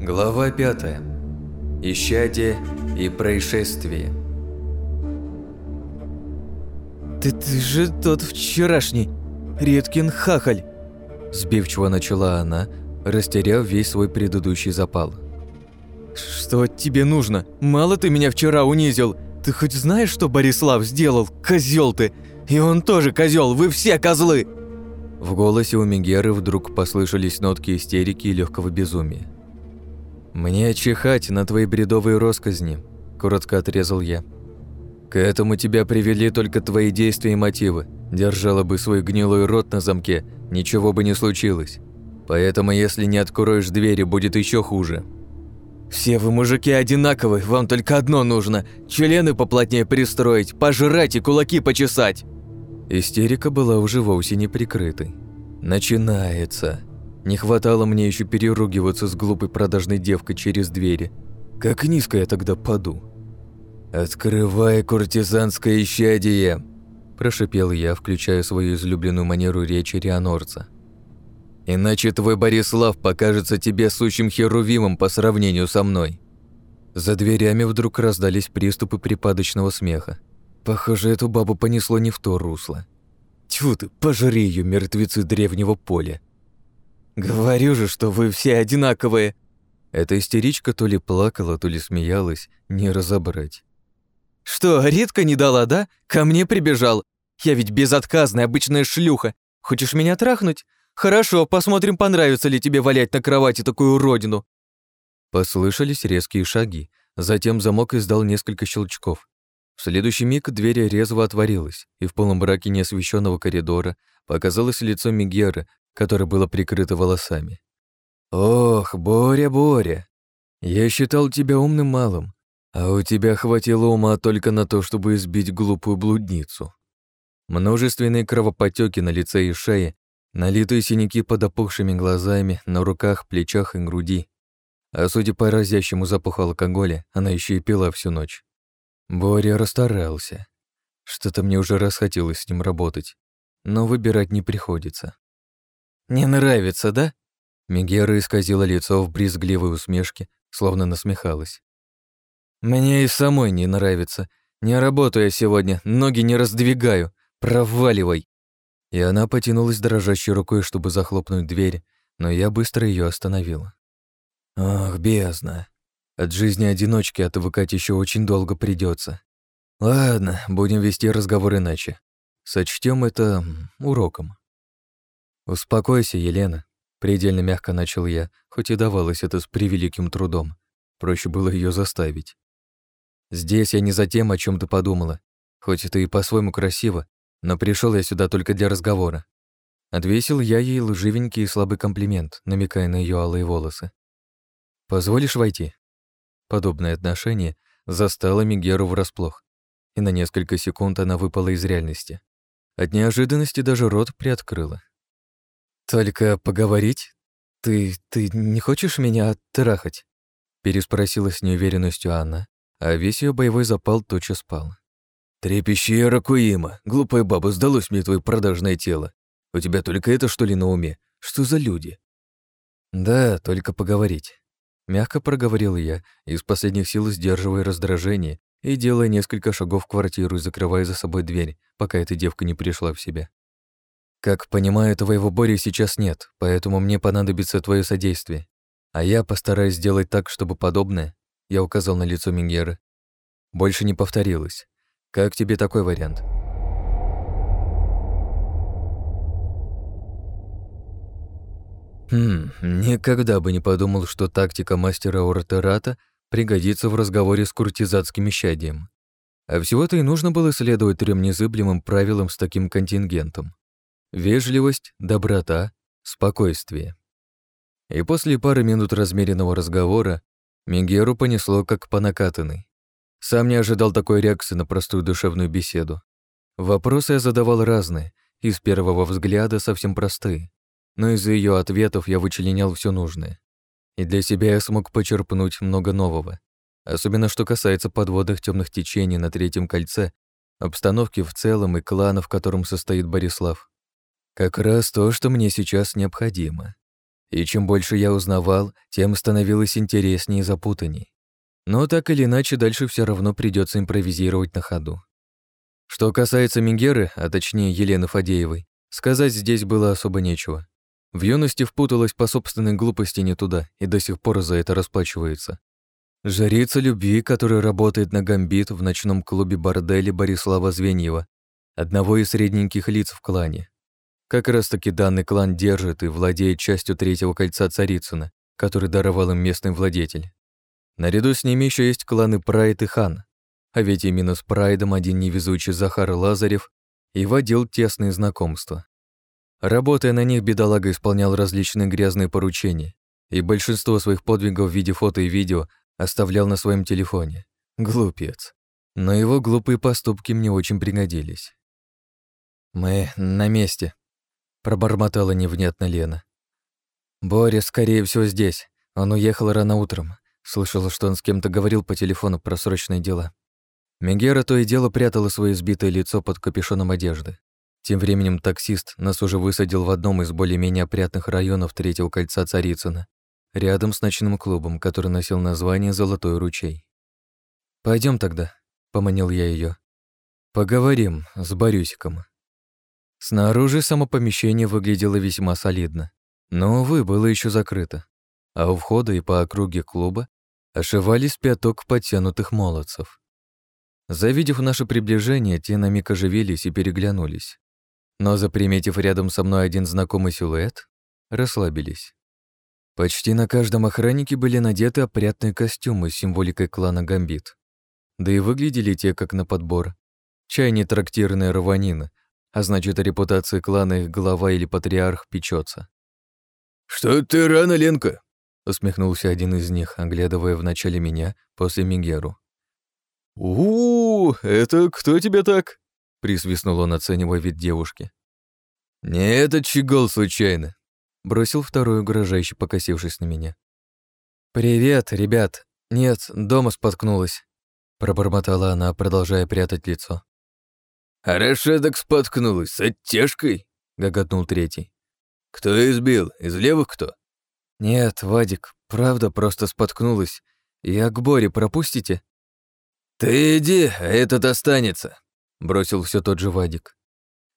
Глава 5. Исчадие и происшествие. «Ты, ты же тот вчерашний, Редкин Хахаль!» Сбивчиво начала она, растеряв весь свой предыдущий запал. «Что тебе нужно? Мало ты меня вчера унизил. Ты хоть знаешь, что Борислав сделал? Козел ты! И он тоже козел, вы все козлы!» В голосе у Мегеры вдруг послышались нотки истерики и легкого безумия. «Мне чихать на твои бредовые росказни», – коротко отрезал я. «К этому тебя привели только твои действия и мотивы. Держала бы свой гнилой рот на замке, ничего бы не случилось. Поэтому, если не откроешь двери, будет еще хуже». «Все вы, мужики, одинаковы, вам только одно нужно – члены поплотнее пристроить, пожрать и кулаки почесать!» Истерика была уже вовсе не прикрытой. «Начинается!» Не хватало мне еще переругиваться с глупой продажной девкой через двери. Как низко я тогда паду. «Открывай куртизанское исчадие!» Прошипел я, включая свою излюбленную манеру речи рианорца. Иначе твой Борислав покажется тебе сущим херувимом по сравнению со мной». За дверями вдруг раздались приступы припадочного смеха. Похоже, эту бабу понесло не в то русло. Тьфу ты, пожри ее, мертвецы древнего поля. «Говорю же, что вы все одинаковые!» Эта истеричка то ли плакала, то ли смеялась, не разобрать. «Что, Ритка не дала, да? Ко мне прибежал. Я ведь безотказная обычная шлюха. Хочешь меня трахнуть? «Хорошо, посмотрим, понравится ли тебе валять на кровати такую уродину». Послышались резкие шаги, затем замок издал несколько щелчков. В следующий миг дверь резво отворилась, и в полном браке неосвещенного коридора показалось лицо Мигера, которое было прикрыто волосами. «Ох, Боря, Боря, я считал тебя умным малым, а у тебя хватило ума только на то, чтобы избить глупую блудницу». Множественные кровопотеки на лице и шее Налитые синяки под опухшими глазами, на руках, плечах и груди. А судя по разящему запаху алкоголя, она еще и пила всю ночь. Боря расстарался. Что-то мне уже расхотелось с ним работать, но выбирать не приходится. «Не нравится, да?» Мегера исказила лицо в брезгливой усмешке, словно насмехалась. «Мне и самой не нравится. Не работаю я сегодня, ноги не раздвигаю. Проваливай!» И она потянулась дрожащей рукой, чтобы захлопнуть дверь, но я быстро ее остановил. Ах, бездна. От жизни одиночки отвыкать еще очень долго придется. Ладно, будем вести разговор иначе. Сочтем это уроком. Успокойся, Елена. Предельно мягко начал я, хоть и давалось это с превеликим трудом. Проще было ее заставить. Здесь я не за тем, о чем ты подумала. Хоть это и по-своему красиво, но пришел я сюда только для разговора. Отвесил я ей лживенький и слабый комплимент, намекая на ее алые волосы. «Позволишь войти?» Подобное отношение застало Мигеру врасплох, и на несколько секунд она выпала из реальности. От неожиданности даже рот приоткрыла. «Только поговорить? Ты... ты не хочешь меня трахать?» переспросила с неуверенностью Анна, а весь ее боевой запал тотчас спал. «Трепещи, Ракуима, глупая баба, сдалось мне твое продажное тело. У тебя только это, что ли, на уме? Что за люди?» «Да, только поговорить». Мягко проговорил я, из последних сил сдерживая раздражение и делая несколько шагов в квартиру и закрывая за собой дверь, пока эта девка не пришла в себя. «Как понимаю, твоего Бори сейчас нет, поэтому мне понадобится твое содействие. А я постараюсь сделать так, чтобы подобное, я указал на лицо Мингеры, больше не повторилось. Как тебе такой вариант? Хм, никогда бы не подумал, что тактика мастера Ортерата пригодится в разговоре с куртизатским исчадием. А всего-то и нужно было следовать трем незыблемым правилам с таким контингентом. Вежливость, доброта, спокойствие. И после пары минут размеренного разговора Мегеру понесло как по накатанной. Сам не ожидал такой реакции на простую душевную беседу. Вопросы я задавал разные, и с первого взгляда совсем простые. Но из ее ответов я вычленял все нужное. И для себя я смог почерпнуть много нового. Особенно что касается подводных темных течений на третьем кольце, обстановки в целом и клана, в котором состоит Борислав. Как раз то, что мне сейчас необходимо. И чем больше я узнавал, тем становилось интереснее и запутанней. Но так или иначе, дальше все равно придется импровизировать на ходу. Что касается Мингеры, а точнее Елены Фадеевой, сказать здесь было особо нечего. В юности впуталась по собственной глупости не туда и до сих пор за это расплачивается. Жрица любви, которая работает на гамбит в ночном клубе борделе Борислава Звеньева, одного из средненьких лиц в клане. Как раз-таки данный клан держит и владеет частью третьего кольца Царицына, который даровал им местный владетель. Наряду с ними еще есть кланы Прайд и Хан, а ведь именно с Прайдом один невезучий Захар Лазарев и водил тесные знакомства. Работая на них, бедолага исполнял различные грязные поручения, и большинство своих подвигов в виде фото и видео оставлял на своем телефоне. Глупец. Но его глупые поступки мне очень пригодились. «Мы на месте», — пробормотала невнятно Лена. «Боря, скорее всего, здесь. Он уехал рано утром. Слышала, что он с кем-то говорил по телефону про срочные дела. Мегера то и дело прятала свое избитое лицо под капюшоном одежды. Тем временем таксист нас уже высадил в одном из более-менее опрятных районов третьего кольца Царицына, рядом с ночным клубом, который носил название «Золотой ручей». Пойдем тогда», — поманил я ее. «Поговорим с Борюсиком». Снаружи само помещение выглядело весьма солидно, но, увы, было еще закрыто, а у входа и по округе клуба ошивались пяток подтянутых молодцев. Завидев наше приближение, те на миг оживились и переглянулись. Но, заприметив рядом со мной один знакомый силуэт, расслабились. Почти на каждом охраннике были надеты опрятные костюмы с символикой клана Гамбит. Да и выглядели те как на подбор. Чай не трактирная рванина, а значит, о репутации клана их глава или патриарх печется. «Что ты рано, Ленка?» — усмехнулся один из них, оглядывая вначале меня, после Мигеру. у, это кто тебе так?» — присвистнул он, оценивая вид девушки. «Не этот щегол случайно», — бросил второй, угрожающе покосившись на меня. «Привет, ребят. Нет, дома споткнулась», — пробормотала она, продолжая прятать лицо. «Хорошо так споткнулась, с оттяжкой», — гоготнул третий. «Кто избил? Из левых кто?» «Нет, Вадик, правда просто споткнулась. Я к Боре пропустите?» «Ты иди, а этот останется», — бросил все тот же Вадик.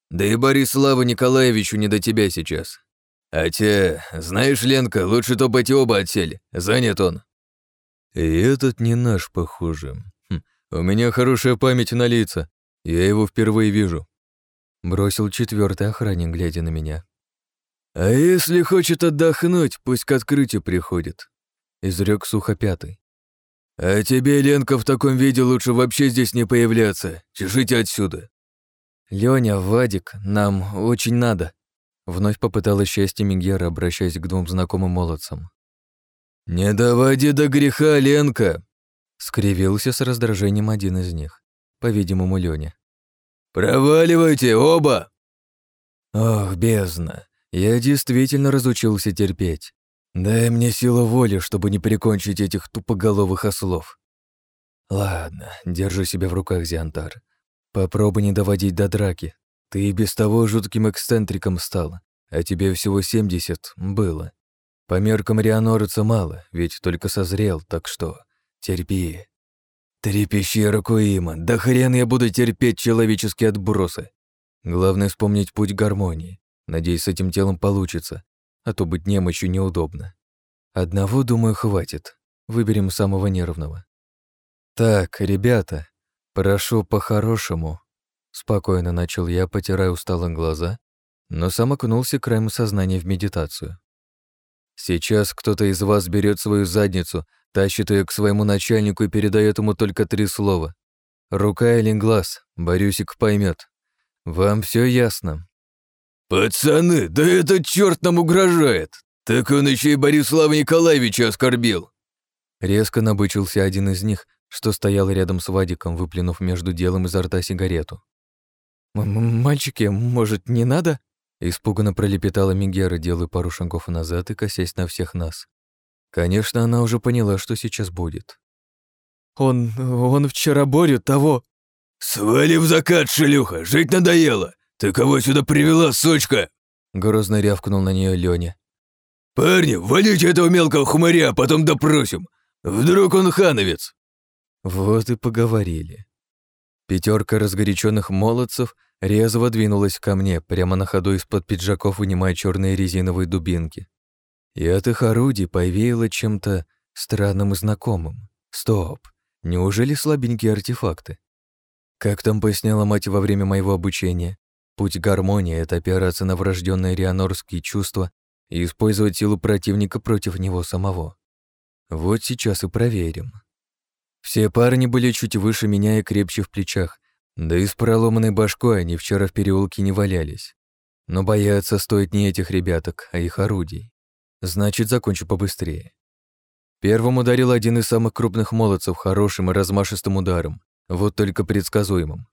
«Да и Бориславу Николаевичу не до тебя сейчас. А те, знаешь, Ленка, лучше топать оба отсели, занят он». «И этот не наш, похоже. Хм, у меня хорошая память на лица, я его впервые вижу», — бросил четвертый охранник, глядя на меня. «А если хочет отдохнуть, пусть к открытию приходит», — изрек сухо пятый. «А тебе, Ленка, в таком виде лучше вообще здесь не появляться. Чешите отсюда». «Лёня, Вадик, нам очень надо», — вновь попыталась счастье Мигера, обращаясь к двум знакомым молодцам. «Не доводи до греха, Ленка!» — скривился с раздражением один из них, по-видимому, Лёня. «Проваливайте оба!» «Ох, бездна, я действительно разучился терпеть. Дай мне силу воли, чтобы не прикончить этих тупоголовых ослов. Ладно, держу себя в руках, Зиантар. Попробуй не доводить до драки. Ты и без того жутким эксцентриком стал, а тебе всего 70 было. По меркам Рианорца мало, ведь только созрел, так что терпи. Трепещи, Ракуима, да хрен я буду терпеть человеческие отбросы. Главное вспомнить путь гармонии. Надеюсь, с этим телом получится, а то быть немощью неудобно. Одного, думаю, хватит. Выберем самого нервного. Так, ребята, прошу по-хорошему. Спокойно начал я, потирая усталые глаза, но сам окунулся краем сознания в медитацию. Сейчас кто-то из вас берет свою задницу, тащит ее к своему начальнику и передает ему только три слова. Рука или глаз, Борюсик поймет. Вам все ясно. «Пацаны, да этот черт нам угрожает! Так он еще и Борислава Николаевича оскорбил!» Резко набычился один из них, что стоял рядом с Вадиком, выплюнув между делом изо рта сигарету. «Мальчики, может, не надо?» Испуганно пролепетала Мигера, делая пару шагов назад и косясь на всех нас. Конечно, она уже поняла, что сейчас будет. «Он... он вчера Борю того...» «Свали в закат, шлюха, жить надоело! Ты кого сюда привела, сучка?» Грозно рявкнул на нее Лёня. «Парни, валите этого мелкого хмыря, потом допросим. Вдруг он хановец?» Вот и поговорили. Пятерка разгоряченных молодцев резво двинулась ко мне, прямо на ходу из-под пиджаков вынимая черные резиновые дубинки. И от их орудий повеяло чем-то странным и знакомым. Стоп, неужели слабенькие артефакты? Как там поясняла мать во время моего обучения, путь гармонии — это опираться на врожденные рианорские чувства и использовать силу противника против него самого. Вот сейчас и проверим. Все парни были чуть выше меня и крепче в плечах, да и с проломанной башкой они вчера в переулке не валялись. Но бояться стоит не этих ребяток, а их орудий. Значит, закончу побыстрее. Первым ударил один из самых крупных молодцев хорошим и размашистым ударом, вот только предсказуемым.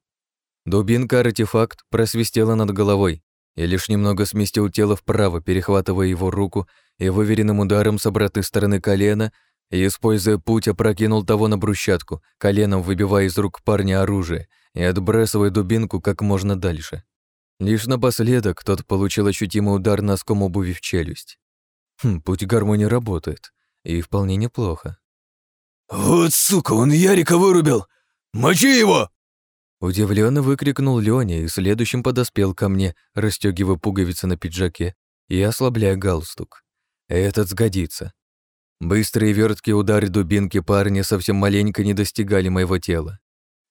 Дубинка-артефакт просвистела над головой, и лишь немного сместил тело вправо, перехватывая его руку и выверенным ударом с обратной стороны колена и, используя путь, опрокинул того на брусчатку, коленом выбивая из рук парня оружие и отбрасывая дубинку как можно дальше. Лишь напоследок тот получил ощутимый удар носком обуви в челюсть. Хм, путь гармонии работает, и вполне неплохо. «Вот сука, он Ярика вырубил! Мочи его!» Удивленно выкрикнул Лёня и следующим подоспел ко мне, расстегивая пуговицы на пиджаке и ослабляя галстук. Этот сгодится. Быстрые верткие удары дубинки парня совсем маленько не достигали моего тела.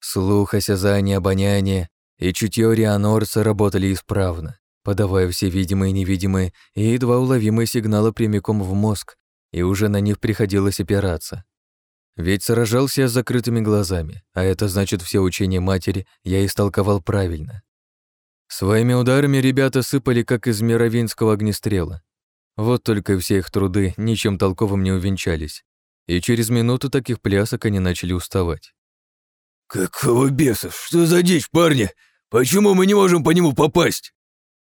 Слух, осязание, обоняние и чутье Рианорса работали исправно, подавая все видимые и невидимые и едва уловимые сигналы прямиком в мозг, и уже на них приходилось опираться. Ведь сражался я с закрытыми глазами, а это значит все учения матери я истолковал правильно. Своими ударами ребята сыпали, как из мировинского огнестрела, вот только все их труды ничем толковым не увенчались, и через минуту таких плясок они начали уставать. «Какого беса? Что за дичь, парни? Почему мы не можем по нему попасть?»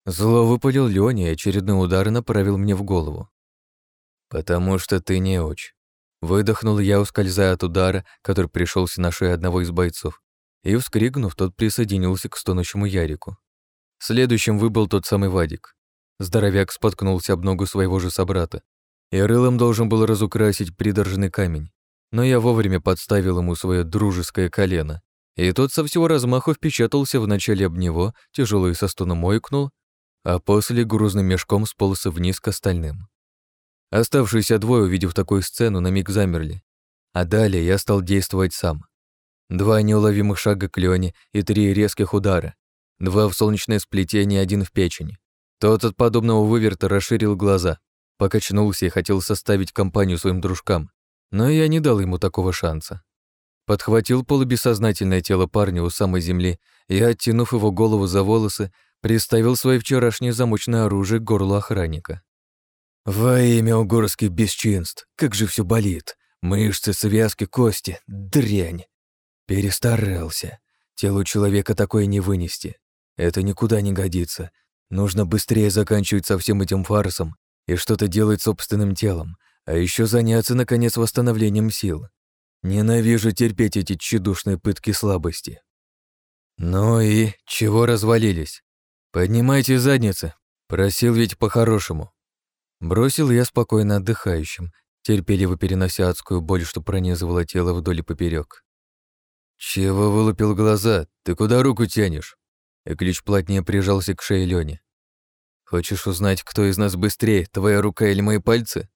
Зло выпалил Лёня и очередной удар направил мне в голову. «Потому что ты не очень. Выдохнул я, ускользая от удара, который пришелся на шею одного из бойцов, и, вскрикнув, тот присоединился к стонущему Ярику. Следующим выбыл тот самый Вадик. Здоровяк споткнулся об ногу своего же собрата, и рылом должен был разукрасить придержанный камень. Но я вовремя подставил ему свое дружеское колено, и тот со всего размаху впечатался вначале об него, тяжело и со стоном ойкнул, а после грузным мешком сполз вниз к остальным. Оставшиеся двое, увидев такую сцену, на миг замерли. А далее я стал действовать сам. Два неуловимых шага к Лёне и три резких удара. Два в солнечное сплетение, один в печень. Тот от подобного выверта расширил глаза, покачнулся и хотел составить компанию своим дружкам, но я не дал ему такого шанса. Подхватил полубессознательное тело парня у самой земли и, оттянув его голову за волосы, приставил свое вчерашнее замочное оружие к горлу охранника. «Во имя угорских бесчинств, как же все болит! Мышцы, связки, кости, дрянь!» Перестарался. Телу человека такое не вынести. Это никуда не годится. Нужно быстрее заканчивать со всем этим фарсом и что-то делать собственным телом, а еще заняться, наконец, восстановлением сил. Ненавижу терпеть эти тщедушные пытки слабости. Ну и чего развалились? Поднимайте задницы. Просил ведь по-хорошему. Бросил я спокойно отдыхающим, терпеливо перенося адскую боль, что пронизывала тело вдоль и поперек. «Чего вылупил глаза? Ты куда руку тянешь?» Эклич плотнее прижался к шее Лёни. «Хочешь узнать, кто из нас быстрее, твоя рука или мои пальцы?»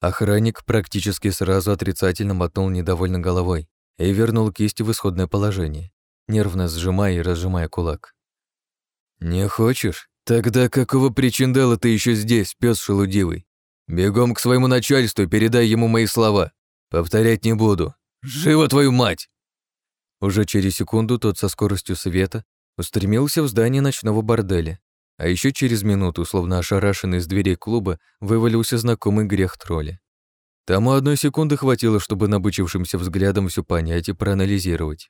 Охранник практически сразу отрицательно мотнул недовольно головой и вернул кисть в исходное положение, нервно сжимая и разжимая кулак. «Не хочешь? Тогда какого причиндала ты еще здесь, пес шелудивый? Бегом к своему начальству передай ему мои слова. Повторять не буду. Живо твою мать!» Уже через секунду тот со скоростью света устремился в здание ночного борделя. А еще через минуту, словно ошарашенный из дверей клуба, вывалился знакомый грех тролля. Тому одной секунды хватило, чтобы набычившимся взглядом все понять и проанализировать.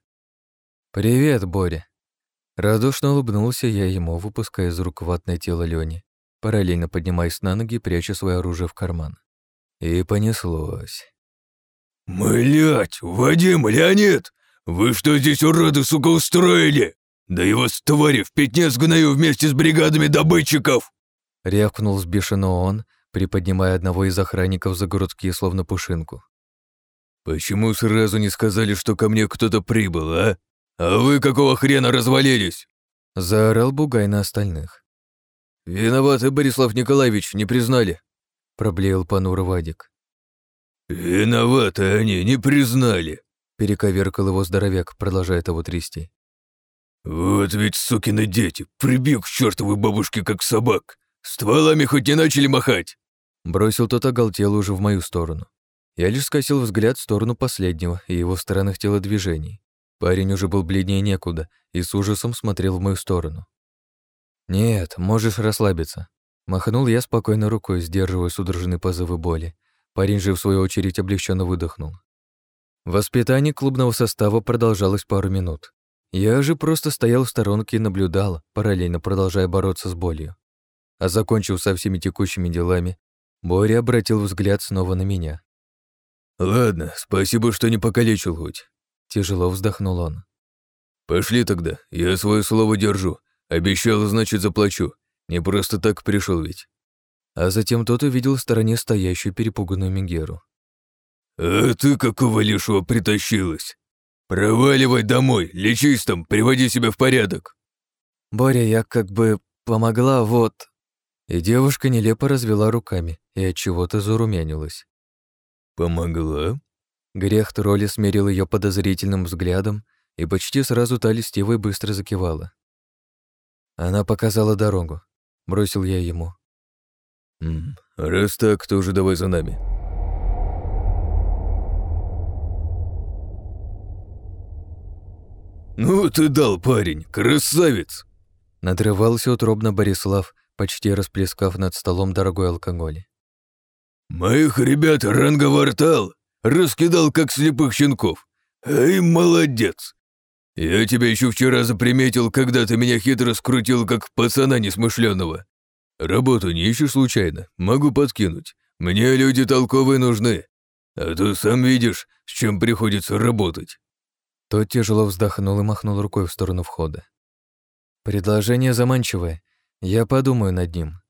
«Привет, Боря!» Радушно улыбнулся я ему, выпуская из рук ватное тело Лёни, параллельно поднимаясь на ноги, пряча свое оружие в карман. И понеслось. «Млять, Вадим, Леонид, вы что здесь, уроды, сука, устроили?» «Да его с твари в пятне сгною вместе с бригадами добытчиков!» Рявкнул сбешено он, приподнимая одного из охранников за грудки, словно пушинку. «Почему сразу не сказали, что ко мне кто-то прибыл, а? А вы какого хрена развалились?» Заорал Бугай на остальных. «Виноваты, Борислав Николаевич, не признали», — проблеял понуро Вадик. «Виноваты они, не признали», — перековеркал его здоровяк, продолжая того трясти. «Вот ведь сукины дети, прибил к чертовой бабушке, как собак. Стволами хоть не начали махать!» Бросил тот оголтел уже в мою сторону. Я лишь скосил взгляд в сторону последнего и его странных телодвижений. Парень уже был бледнее некуда и с ужасом смотрел в мою сторону. «Нет, можешь расслабиться». Махнул я спокойно рукой, сдерживая судорожные позывы боли. Парень же, в свою очередь, облегченно выдохнул. Воспитание клубного состава продолжалось пару минут. Я же просто стоял в сторонке и наблюдал, параллельно продолжая бороться с болью. А закончив со всеми текущими делами, Боря обратил взгляд снова на меня. «Ладно, спасибо, что не покалечил хоть». Тяжело вздохнул он. «Пошли тогда, я свое слово держу. Обещал, значит, заплачу. Не просто так пришел ведь». А затем тот увидел в стороне стоящую перепуганную Мегеру. «А ты какого лишего притащилась? Проваливай домой, лечись там, приводи себя в порядок». «Боря, я как бы помогла, вот...» И девушка нелепо развела руками и от чего-то зарумянилась. «Помогла?» Грех тролли смерил ее подозрительным взглядом, и почти сразу та листиво быстро закивала. Она показала дорогу. Бросил я ему. «М -м, «Раз так, то уже давай за нами». «Ну ты дал, парень, красавец!» Надрывался утробно Борислав, почти расплескав над столом дорогой алкоголь. «Моих ребят ранговортал, раскидал, как слепых щенков. Эй, молодец! Я тебя еще вчера заприметил, когда ты меня хитро скрутил, как пацана несмышленного. Работу не ищешь случайно? Могу подкинуть. Мне люди толковые нужны. А то сам видишь, с чем приходится работать». Тот тяжело вздохнул и махнул рукой в сторону входа. «Предложение заманчивое. Я подумаю над ним».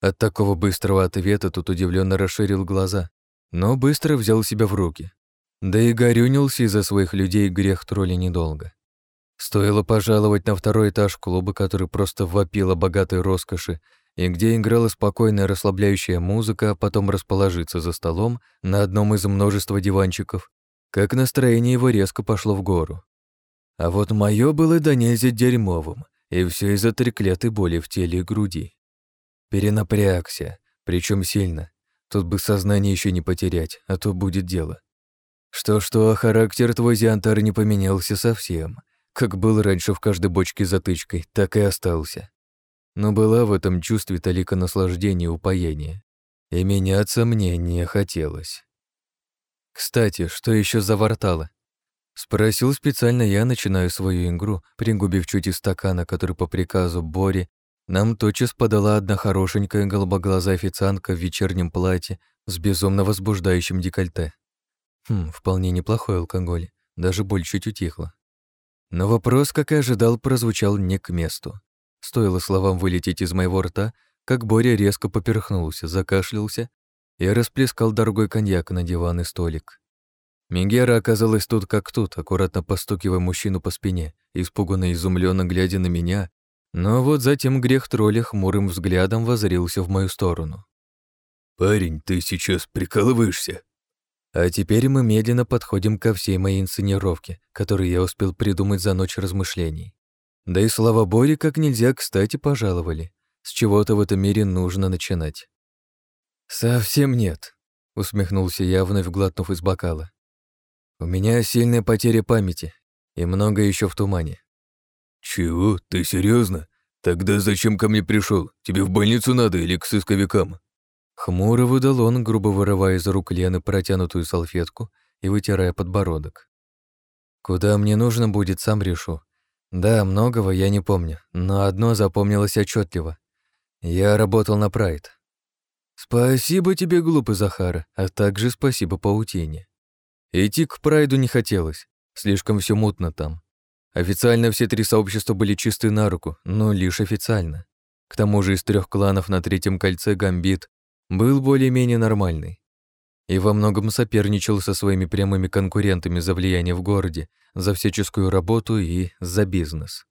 От такого быстрого ответа тут удивленно расширил глаза, но быстро взял себя в руки. Да и горюнился из-за своих людей грех тролли недолго. Стоило пожаловать на второй этаж клуба, который просто вопил о богатой роскоши, и где играла спокойная расслабляющая музыка, а потом расположиться за столом на одном из множества диванчиков, как настроение его резко пошло в гору. А вот мое было до нельзя дерьмовым, и все из-за треклятой боли в теле и груди. Перенапрягся, причем сильно. Тут бы сознание еще не потерять, а то будет дело. Что-что, а характер твой Зиантар не поменялся совсем. Как был раньше в каждой бочке затычкой, так и остался. Но была в этом чувстве талика наслаждения и упоения. И меняться мне не хотелось. Кстати, что еще за вортало? Спросил специально я, начинаю свою игру, пригубив чуть из стакана, который по приказу Бори нам тотчас подала одна хорошенькая голубоглазая официантка в вечернем платье с безумно возбуждающим декольте. Хм, вполне неплохой алкоголь, даже боль чуть утихла. Но вопрос, как и ожидал, прозвучал не к месту. Стоило словам вылететь из моего рта, как Боря резко поперхнулся, закашлялся и расплескал дорогой коньяк на диван и столик. Мегера оказалась тут как тут, аккуратно постукивая мужчину по спине, испуганно и изумленно глядя на меня, но вот затем грех тролля хмурым взглядом возрился в мою сторону. «Парень, ты сейчас прикалываешься?» А теперь мы медленно подходим ко всей моей инсценировке, которую я успел придумать за ночь размышлений. Да и слава Боре как нельзя кстати пожаловали. С чего-то в этом мире нужно начинать. «Совсем нет», — усмехнулся я, вновь глотнув из бокала. «У меня сильная потеря памяти, и много еще в тумане». «Чего? Ты серьезно? Тогда зачем ко мне пришел? Тебе в больницу надо или к сысковикам?» Хмуро выдал он, грубо вырывая из рук Лены протянутую салфетку и вытирая подбородок. «Куда мне нужно будет, сам решу. Да, многого я не помню, но одно запомнилось отчетливо. Я работал на Прайд. Спасибо тебе, глупый Захар, а также спасибо паутине. Идти к Прайду не хотелось, слишком все мутно там. Официально все три сообщества были чисты на руку, но лишь официально. К тому же из трех кланов на третьем кольце Гамбит был более-менее нормальный и во многом соперничал со своими прямыми конкурентами за влияние в городе, за всяческую работу и за бизнес.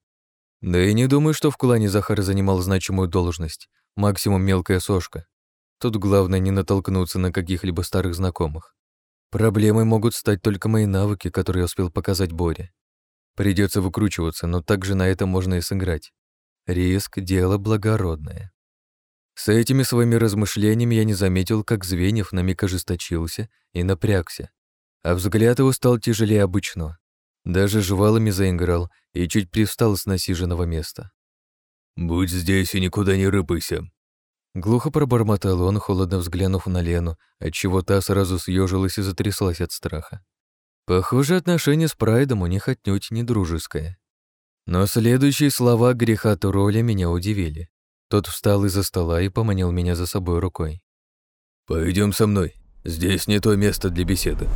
Да и не думаю, что в клане Захар занимал значимую должность, максимум мелкая сошка. Тут главное не натолкнуться на каких-либо старых знакомых. Проблемой могут стать только мои навыки, которые успел показать Боре. Придется выкручиваться, но также на это можно и сыграть. Риск — дело благородное. С этими своими размышлениями я не заметил, как Звеньев на миг ожесточился и напрягся, а взгляд его стал тяжелее обычного. Даже жвалами заиграл и чуть привстал с насиженного места. «Будь здесь и никуда не рыпайся», Глухо пробормотал он, холодно взглянув на Лену, отчего та сразу съежилась и затряслась от страха. Похоже, отношение с Прайдом у них отнюдь не дружеское. Но следующие слова греха Туроля меня удивили. Тот встал из-за стола и поманил меня за собой рукой. Пойдем со мной. Здесь не то место для беседы».